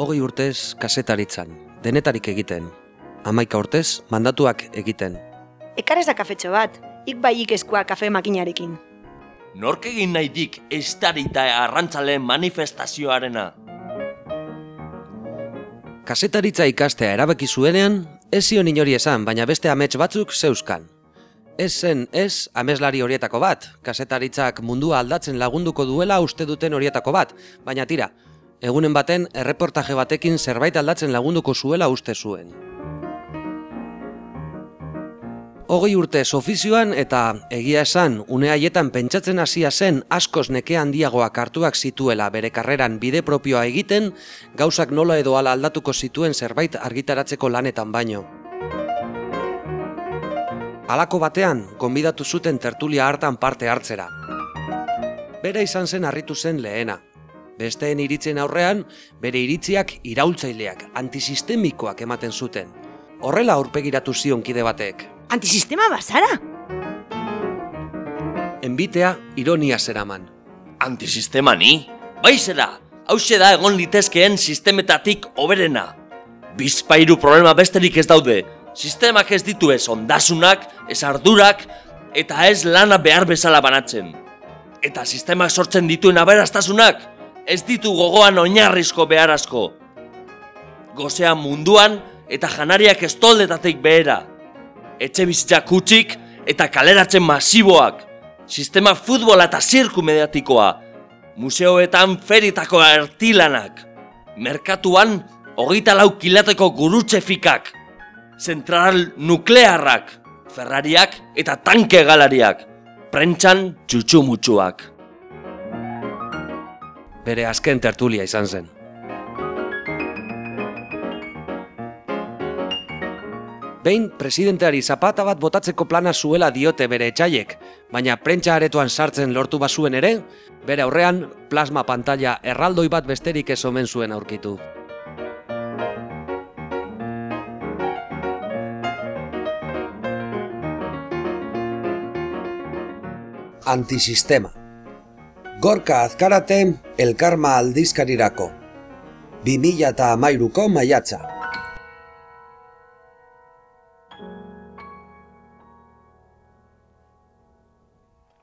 hogei urtez kasetaritzan, denetarik egiten. Amaika urtez, mandatuak egiten. Ekarez da kafetxo bat, ik baiik eskua kafe makinarekin. Nork egin nahi dik estarita arrantzaleen manifestazioarena? Kasetaritza ikastea erabaki zuenean, ez zion inori esan, baina beste amets batzuk zeuskan. Ez zen ez ameslari horietako bat, kasetaritzak mundua aldatzen lagunduko duela uste duten horietako bat, baina tira, egunen baten erreportaje batekin zerbait aldatzen lagunduko zuela uste zuen. Hogei urte ofizioan eta egia esan une haietan pentsatzen hasia zen askoz neke handiagoak hartuak zituela bere karreran bide propioa egiten, gauzak nola edo ala aldatuko zituen zerbait argitaratzeko lanetan baino. Halako batean, gonbidatu zuten tertulia hartan parte hartzera. Bera izan zen harritu zen lehena. Besteen iritzen aurrean, bere iritziak iraultzaileak, antisistemikoak ematen zuten. Horrela aurpegiratu zion kide batek. Antisistema bazara? Enbitea ironia zeraman. Antisistema ni? Bai zera, hause da egon litezkeen sistemetatik oberena. Bizpairu problema besterik ez daude. Sistemak ez ditu ez ondasunak, ez ardurak, eta ez lana behar bezala banatzen. Eta sistemak sortzen dituen aberastasunak, ez ditu gogoan oinarrizko beharazko. Gozea munduan eta janariak estoldetatik behera. Etxe bizitzak kutsik eta kaleratzen masiboak. Sistema futbola eta zirku mediatikoa. Museoetan feritako ertilanak. Merkatuan hogeita lau kilateko gurutxe fikak. Zentral nuklearrak. Ferrariak eta tanke galariak. Prentxan txutxumutxuak. Bere azken tertulia izan zen. Behin, presidenteari zapata bat botatzeko plana zuela diote bere etxaiek, baina prentsa aretoan sartzen lortu bazuen ere, bere aurrean plasma pantalla erraldoi bat besterik ez omen zuen aurkitu. Antisistema Gorka azkarate, elkarma aldizkarirako. 2000 eta amairuko maiatza.